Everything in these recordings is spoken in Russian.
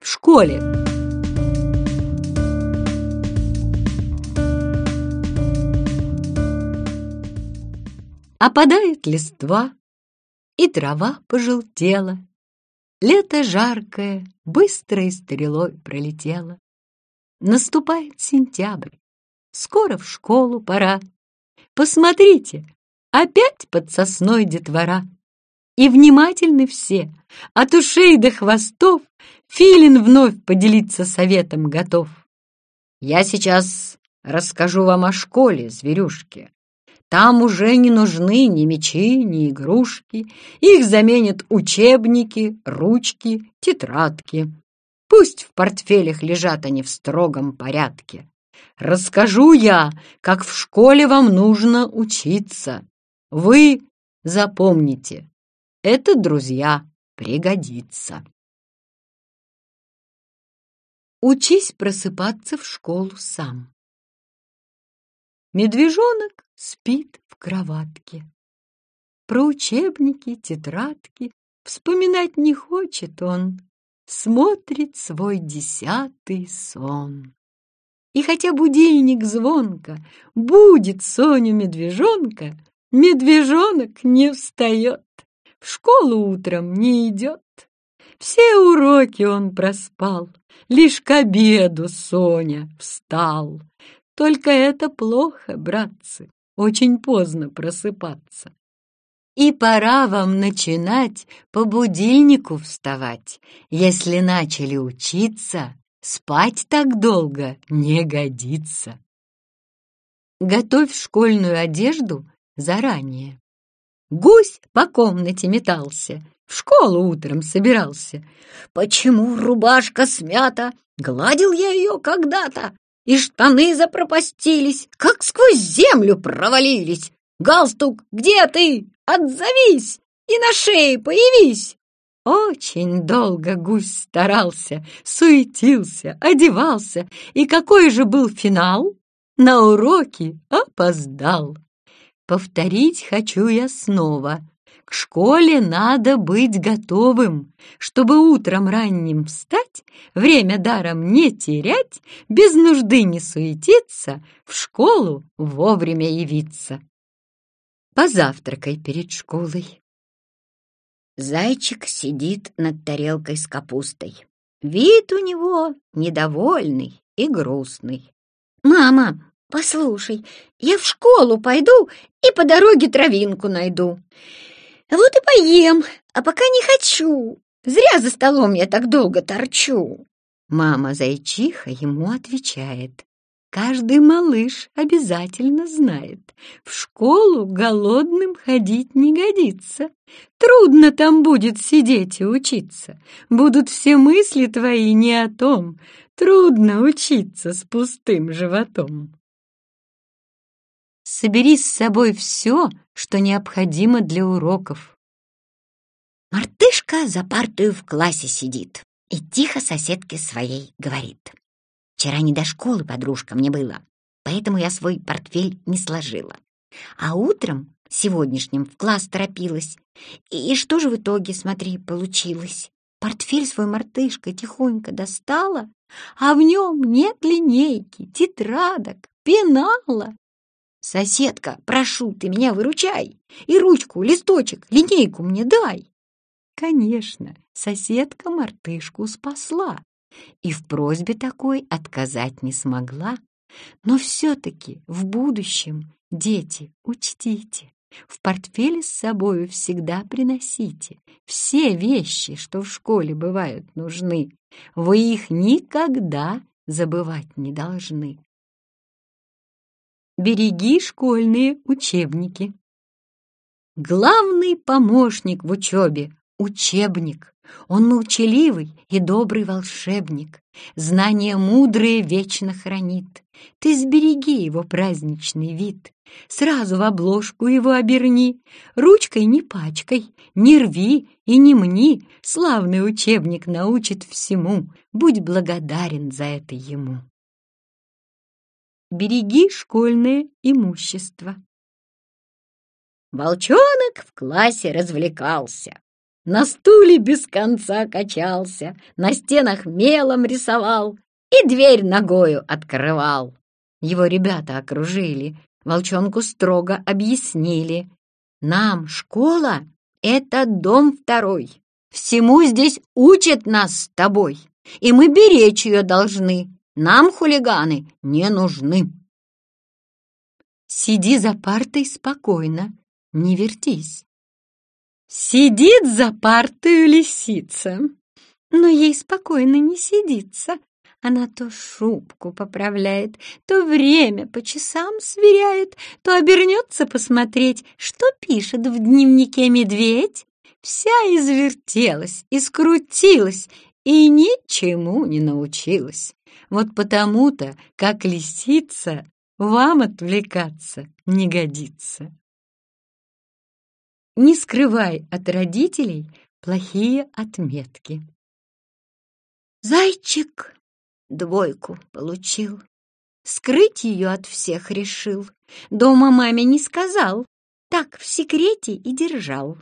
в школе. Опадает листва, и трава пожелтела. Лето жаркое быстрой стрелой пролетело. Наступает сентябрь, скоро в школу пора. Посмотрите, опять под сосной детвора. И внимательны все, от ушей до хвостов, Филин вновь поделиться советом готов. Я сейчас расскажу вам о школе, зверюшки. Там уже не нужны ни мечи, ни игрушки. Их заменят учебники, ручки, тетрадки. Пусть в портфелях лежат они в строгом порядке. Расскажу я, как в школе вам нужно учиться. Вы запомните, это, друзья, пригодится. Учись просыпаться в школу сам. Медвежонок спит в кроватке. Про учебники, тетрадки вспоминать не хочет он, смотрит свой десятый сон. И хотя будильник звонко будет Соню медвежонка, медвежонок не встает, в школу утром не идет. Все уроки он проспал, лишь к обеду Соня встал. Только это плохо, братцы очень поздно просыпаться. И пора вам начинать по будильнику вставать. Если начали учиться, спать так долго не годится. Готовь школьную одежду заранее. Гусь по комнате метался, в школу утром собирался. Почему рубашка смята? Гладил я ее когда-то и штаны запропастились, как сквозь землю провалились. Галстук, где ты? Отзовись и на шее появись. Очень долго гусь старался, суетился, одевался, и какой же был финал? На уроки опоздал. Повторить хочу я снова, к школе надо быть готовым, чтобы утром ранним встать, время даром не терять, без нужды не суетиться, в школу вовремя явиться. Позавтракай перед школой. Зайчик сидит над тарелкой с капустой. Вид у него недовольный и грустный. «Мама, послушай, я в школу пойду и по дороге травинку найду. Вот и поем, а пока не хочу. Зря за столом я так долго торчу. Мама-зайчиха ему отвечает. Каждый малыш обязательно знает, в школу голодным ходить не годится. Трудно там будет сидеть и учиться. Будут все мысли твои не о том. Трудно учиться с пустым животом. Собери с собой все, что необходимо для уроков. Мартышка за партою в классе сидит и тихо соседке своей говорит. Вчера не до школы, подружка, мне было, поэтому я свой портфель не сложила. А утром, сегодняшним, в класс торопилась. И что же в итоге, смотри, получилось? Портфель свой мартышка тихонько достала, а в нем нет линейки, тетрадок, пенала «Соседка, прошу, ты меня выручай! И ручку, листочек, линейку мне дай!» Конечно, соседка мартышку спасла и в просьбе такой отказать не смогла. Но все-таки в будущем, дети, учтите, в портфеле с собою всегда приносите все вещи, что в школе бывают нужны. Вы их никогда забывать не должны. Береги школьные учебники. Главный помощник в учебе — учебник. Он молчаливый и добрый волшебник. Знания мудрые вечно хранит. Ты сбереги его праздничный вид. Сразу в обложку его оберни. Ручкой не пачкай, не рви и не мни. Славный учебник научит всему. Будь благодарен за это ему береги школьное имущество. Волчонок в классе развлекался. на стуле без конца качался, на стенах мелом рисовал и дверь ногою открывал. Его ребята окружили, волчонку строго объяснили. Нам школа — это дом второй. Всему здесь учат нас с тобой, и мы беречь ее должны. Нам хулиганы не нужны. Сиди за партой спокойно, не вертись. Сидит за партой лисица, но ей спокойно не сидится. Она то шубку поправляет, то время по часам сверяет, то обернется посмотреть, что пишет в дневнике медведь. Вся извертелась, искрутилась и ничему не научилась. Вот потому-то, как лисица, вам отвлекаться не годится. Не скрывай от родителей плохие отметки. Зайчик двойку получил. Скрыть ее от всех решил. Дома маме не сказал. Так в секрете и держал.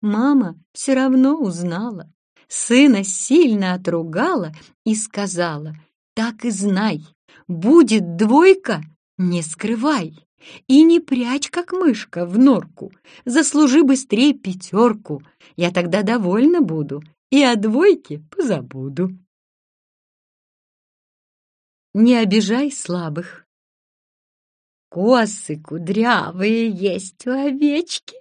Мама все равно узнала. Сына сильно отругала и сказала, «Так и знай, будет двойка, не скрывай, и не прячь, как мышка, в норку. Заслужи быстрее пятерку, я тогда довольна буду и о двойке позабуду». Не обижай слабых. Косы кудрявые есть у овечки.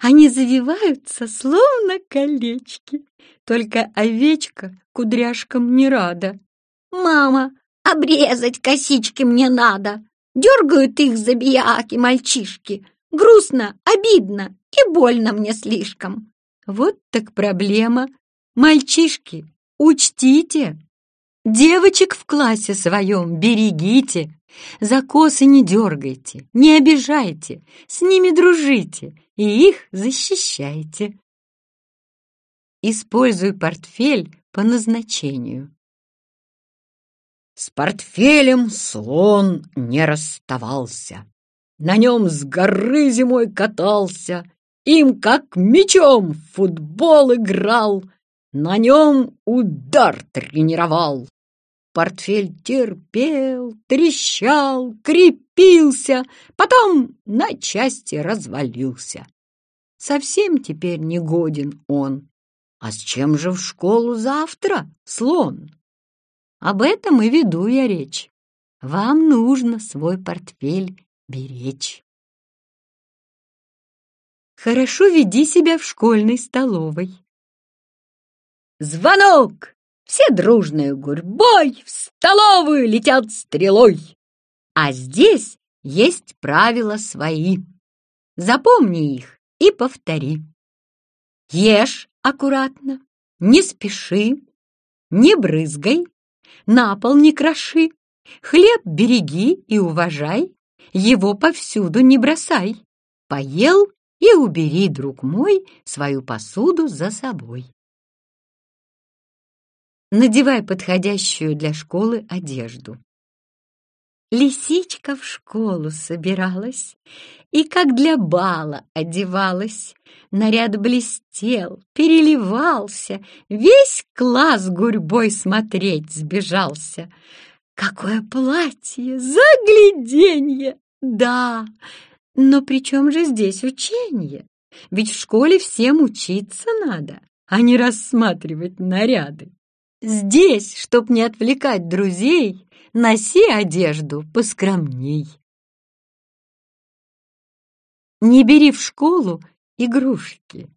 Они завиваются, словно колечки. Только овечка кудряшкам не рада. «Мама, обрезать косички мне надо!» Дергают их забияки мальчишки. Грустно, обидно и больно мне слишком. Вот так проблема. Мальчишки, учтите, Девочек в классе своем берегите, за косы не дергайте, не обижайте, с ними дружите и их защищайте. Используй портфель по назначению. С портфелем слон не расставался. На нем с горы зимой катался, им как мечом в футбол играл, на нем удар тренировал. Портфель терпел, трещал, крепился, потом на части развалился. Совсем теперь не годен он. А с чем же в школу завтра, слон? Об этом и веду я речь. Вам нужно свой портфель беречь. Хорошо веди себя в школьной столовой. Звонок! Все дружной гурьбой в столовую летят стрелой. А здесь есть правила свои. Запомни их и повтори. Ешь аккуратно, не спеши, не брызгай, на пол не кроши, хлеб береги и уважай, его повсюду не бросай. Поел и убери, друг мой, свою посуду за собой надевай подходящую для школы одежду. Лисичка в школу собиралась и, как для бала, одевалась. Наряд блестел, переливался, весь класс гурьбой смотреть сбежался. Какое платье, загляденье! Да, но при чем же здесь учение? Ведь в школе всем учиться надо, а не рассматривать наряды. Здесь, чтоб не отвлекать друзей, носи одежду поскромней. Не бери в школу игрушки.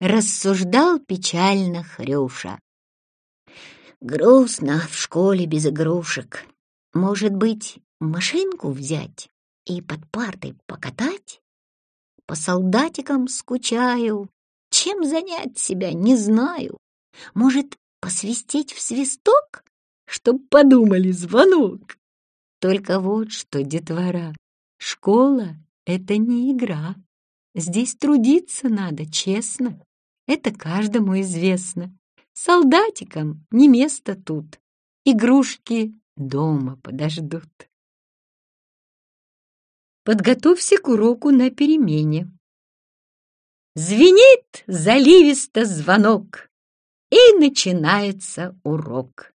Рассуждал печально Хрюша. Грустно в школе без игрушек. Может быть, машинку взять и под партой покатать? По солдатикам скучаю, чем занять себя не знаю. Может, посвистеть в свисток, чтоб подумали звонок? Только вот что, детвора, школа — это не игра. Здесь трудиться надо, честно. Это каждому известно. Солдатикам не место тут. Игрушки дома подождут. Подготовься к уроку на перемене. Звенит заливисто звонок, и начинается урок.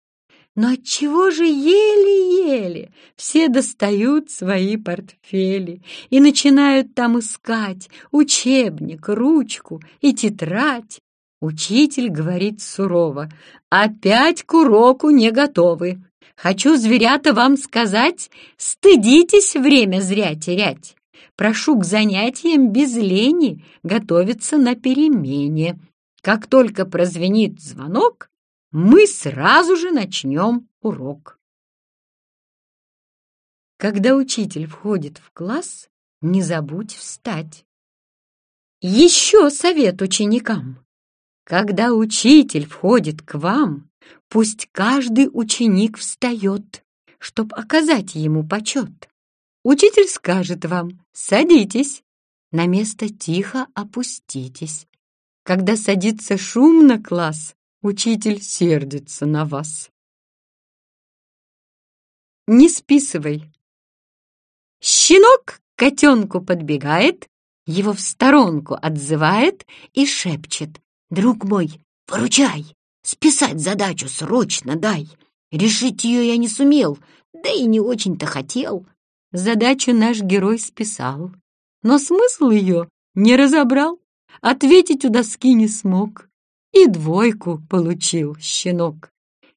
Но отчего же еле-еле все достают свои портфели и начинают там искать учебник, ручку и тетрадь? Учитель говорит сурово, опять к уроку не готовы. Хочу, зверята, вам сказать, стыдитесь время зря терять. Прошу к занятиям без лени готовиться на перемене. Как только прозвенит звонок, мы сразу же начнем урок. Когда учитель входит в класс, не забудь встать. Еще совет ученикам. Когда учитель входит к вам, пусть каждый ученик встает, чтобы оказать ему почет. Учитель скажет вам «садитесь», на место тихо опуститесь. Когда садится шумно класс, Учитель сердится на вас. Не списывай. Щенок к котенку подбегает, его в сторонку отзывает и шепчет. «Друг мой, поручай, списать задачу срочно дай. Решить ее я не сумел, да и не очень-то хотел». Задачу наш герой списал, но смысл ее не разобрал, ответить у доски не смог. И двойку получил щенок.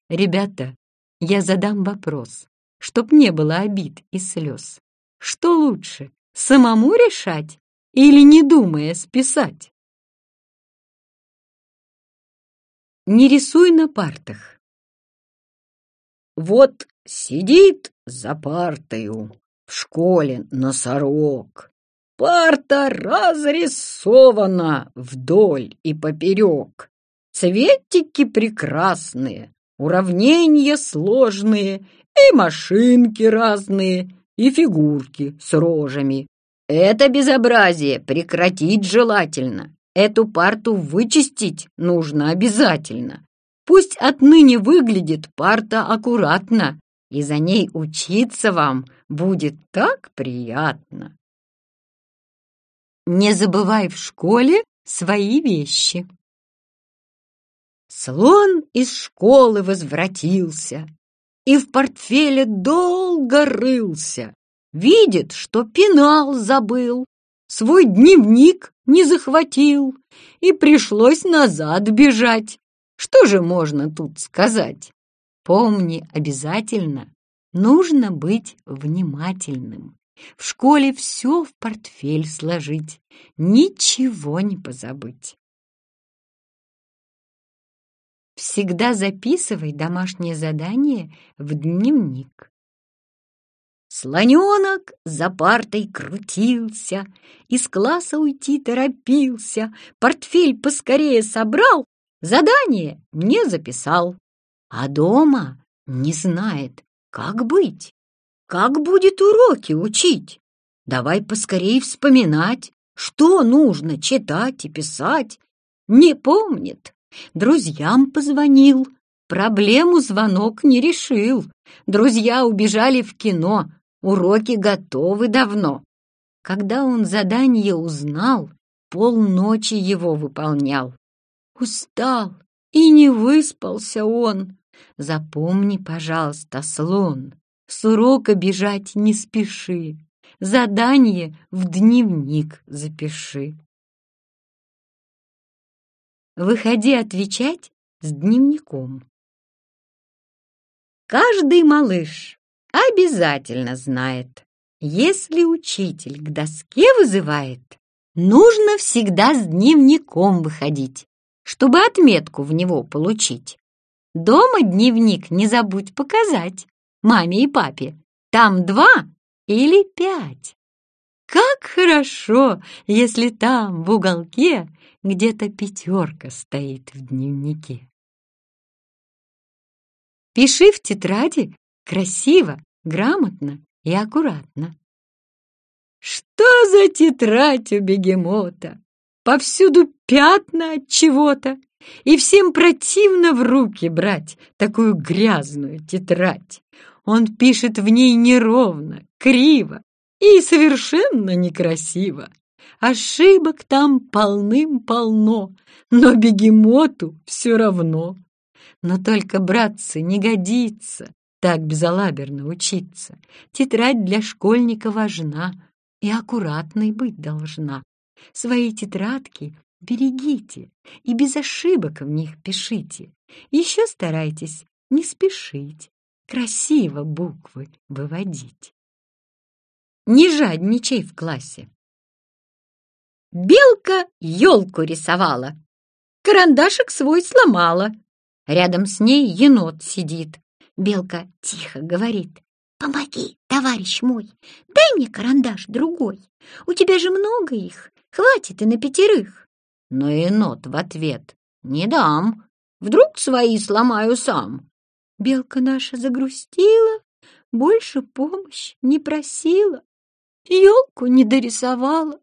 Ребята, я задам вопрос, чтоб не было обид и слез. Что лучше, самому решать или, не думая, списать? Не рисуй на партах. Вот сидит за партою в школе носорог. Парта разрисована вдоль и поперек. Цветики прекрасные, уравнения сложные, и машинки разные, и фигурки с рожами. Это безобразие прекратить желательно. Эту парту вычистить нужно обязательно. Пусть отныне выглядит парта аккуратно, и за ней учиться вам будет так приятно. Не забывай в школе свои вещи. Слон из школы возвратился и в портфеле долго рылся. Видит, что пенал забыл, свой дневник не захватил, и пришлось назад бежать. Что же можно тут сказать? Помни обязательно, нужно быть внимательным. В школе все в портфель сложить, ничего не позабыть. Всегда записывай домашнее задание в дневник. Слоненок за партой крутился, из класса уйти торопился, портфель поскорее собрал, задание не записал. А дома не знает, как быть, как будет уроки учить. Давай поскорее вспоминать, что нужно читать и писать. Не помнит, Друзьям позвонил. Проблему звонок не решил. Друзья убежали в кино. Уроки готовы давно. Когда он задание узнал, полночи его выполнял. Устал и не выспался он. Запомни, пожалуйста, слон, с урока бежать не спеши. Задание в дневник запиши. Выходи отвечать с дневником. Каждый малыш обязательно знает, если учитель к доске вызывает, нужно всегда с дневником выходить, чтобы отметку в него получить. Дома дневник не забудь показать маме и папе. Там два или пять. Как хорошо, если там в уголке где-то пятерка стоит в дневнике. Пиши в тетради красиво, грамотно и аккуратно. Что за тетрадь у бегемота? Повсюду пятна от чего-то, и всем противно в руки брать такую грязную тетрадь. Он пишет в ней неровно, криво и совершенно некрасиво. Ошибок там полным-полно, но бегемоту все равно. Но только, братцы, не годится так безалаберно учиться. Тетрадь для школьника важна и аккуратной быть должна. Свои тетрадки берегите и без ошибок в них пишите. Еще старайтесь не спешить, красиво буквы выводить. Не жадничай в классе. Белка елку рисовала, карандашик свой сломала. Рядом с ней енот сидит. Белка тихо говорит. «Помоги, товарищ мой, дай мне карандаш другой. У тебя же много их, хватит и на пятерых». Но енот в ответ. «Не дам, вдруг свои сломаю сам». Белка наша загрустила, больше помощь не просила, елку не дорисовала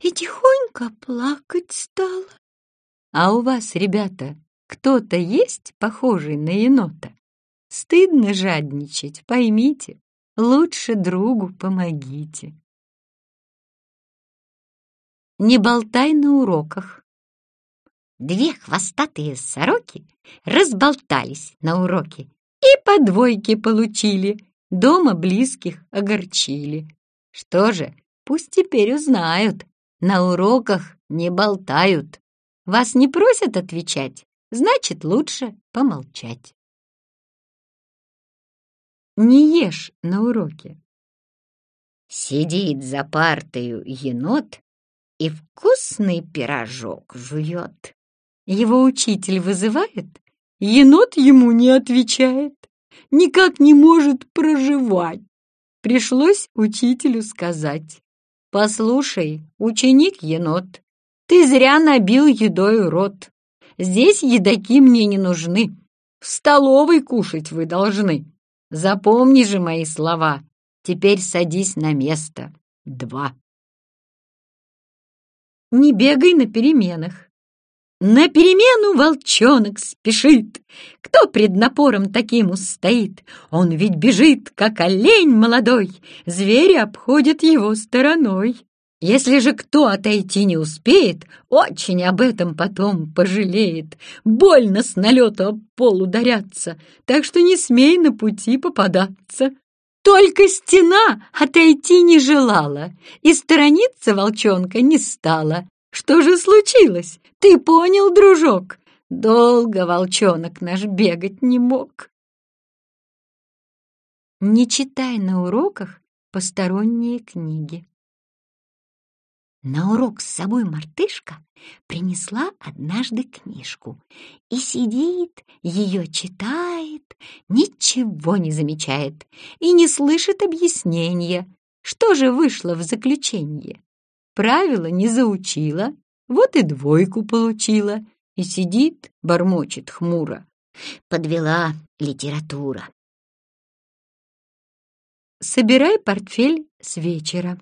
и тихонько плакать стала. А у вас, ребята, кто-то есть похожий на енота? Стыдно жадничать, поймите, лучше другу помогите. Не болтай на уроках. Две хвостатые сороки разболтались на уроке и по двойке получили, дома близких огорчили. Что же, пусть теперь узнают, на уроках не болтают. Вас не просят отвечать, значит, лучше помолчать. Не ешь на уроке. Сидит за партою енот и вкусный пирожок жует. Его учитель вызывает, енот ему не отвечает, никак не может проживать. Пришлось учителю сказать, «Послушай, ученик-енот, ты зря набил едой рот. Здесь едоки мне не нужны, в столовой кушать вы должны». Запомни же мои слова. Теперь садись на место. Два. Не бегай на переменах. На перемену волчонок спешит. Кто пред напором таким устоит? Он ведь бежит, как олень молодой. Звери обходят его стороной. Если же кто отойти не успеет, очень об этом потом пожалеет. Больно с налету об пол ударяться, так что не смей на пути попадаться. Только стена отойти не желала, и сторониться волчонка не стала. Что же случилось? Ты понял, дружок? Долго волчонок наш бегать не мог. Не читай на уроках посторонние книги. На урок с собой мартышка принесла однажды книжку и сидит, ее читает, ничего не замечает и не слышит объяснения, что же вышло в заключение. Правила не заучила, вот и двойку получила, и сидит, бормочет хмуро. Подвела литература. Собирай портфель с вечера.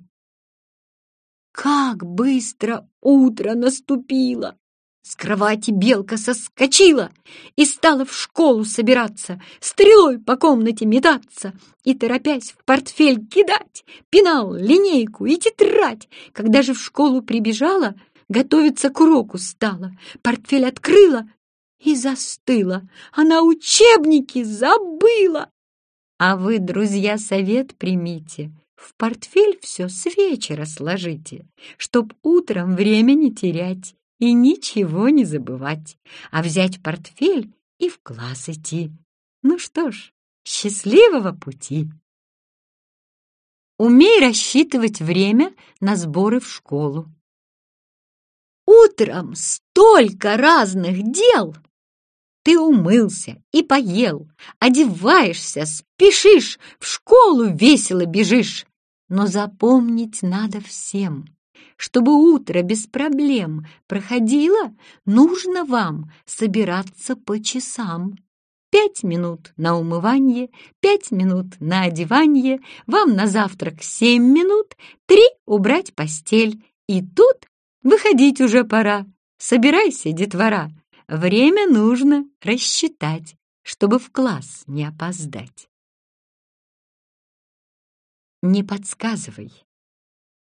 Как быстро утро наступило! С кровати белка соскочила и стала в школу собираться, стрелой по комнате метаться и, торопясь, в портфель кидать, пенал, линейку и тетрадь. Когда же в школу прибежала, готовиться к уроку стала, портфель открыла и застыла. Она учебники забыла. А вы, друзья, совет примите. В портфель все с вечера сложите, чтоб утром время не терять и ничего не забывать, а взять портфель и в класс идти. Ну что ж, счастливого пути! Умей рассчитывать время на сборы в школу. Утром столько разных дел! Ты умылся и поел, одеваешься, спешишь, в школу весело бежишь. Но запомнить надо всем, чтобы утро без проблем проходило, нужно вам собираться по часам. Пять минут на умывание, пять минут на одевание, вам на завтрак семь минут, три убрать постель. И тут выходить уже пора. Собирайся, детвора. Время нужно рассчитать, чтобы в класс не опоздать не подсказывай.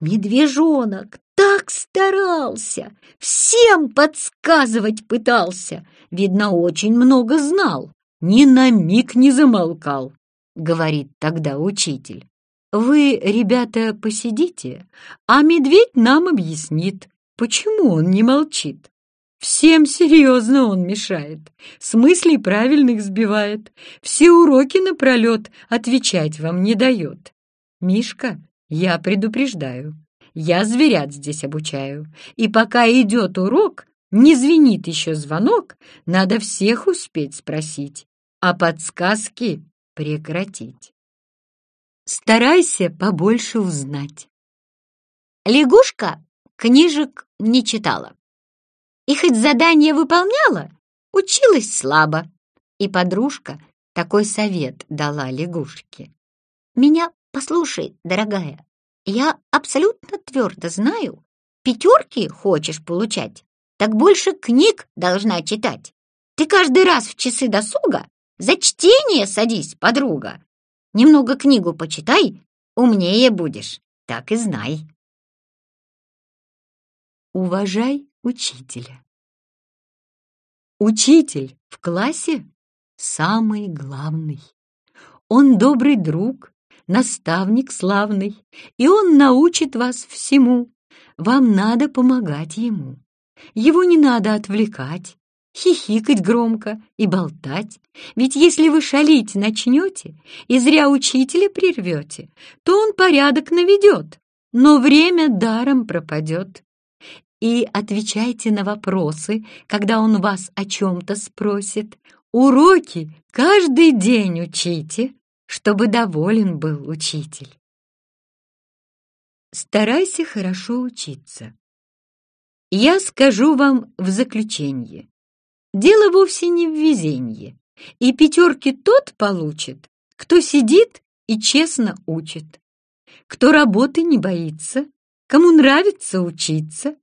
Медвежонок так старался, всем подсказывать пытался. Видно, очень много знал, ни на миг не замолкал, говорит тогда учитель. Вы, ребята, посидите, а медведь нам объяснит, почему он не молчит. Всем серьезно он мешает, с мыслей правильных сбивает, все уроки напролет отвечать вам не дает. Мишка, я предупреждаю, я зверят здесь обучаю, и пока идет урок, не звенит еще звонок, надо всех успеть спросить, а подсказки прекратить. Старайся побольше узнать. Лягушка книжек не читала. И хоть задание выполняла, училась слабо. И подружка такой совет дала лягушке. «Меня послушай, дорогая, я абсолютно твердо знаю, пятерки хочешь получать, так больше книг должна читать. Ты каждый раз в часы досуга за чтение садись, подруга. Немного книгу почитай, умнее будешь, так и знай. Уважай учителя. Учитель в классе самый главный. Он добрый друг, наставник славный, и он научит вас всему. Вам надо помогать ему. Его не надо отвлекать, хихикать громко и болтать. Ведь если вы шалить начнете и зря учителя прервете, то он порядок наведет, но время даром пропадет и отвечайте на вопросы, когда он вас о чем-то спросит. Уроки каждый день учите, чтобы доволен был учитель. Старайся хорошо учиться. Я скажу вам в заключение. Дело вовсе не в везенье, и пятерки тот получит, кто сидит и честно учит, кто работы не боится, кому нравится учиться,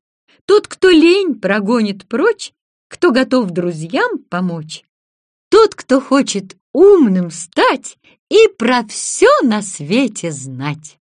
тот, кто лень прогонит прочь, кто готов друзьям помочь. Тот, кто хочет умным стать и про все на свете знать.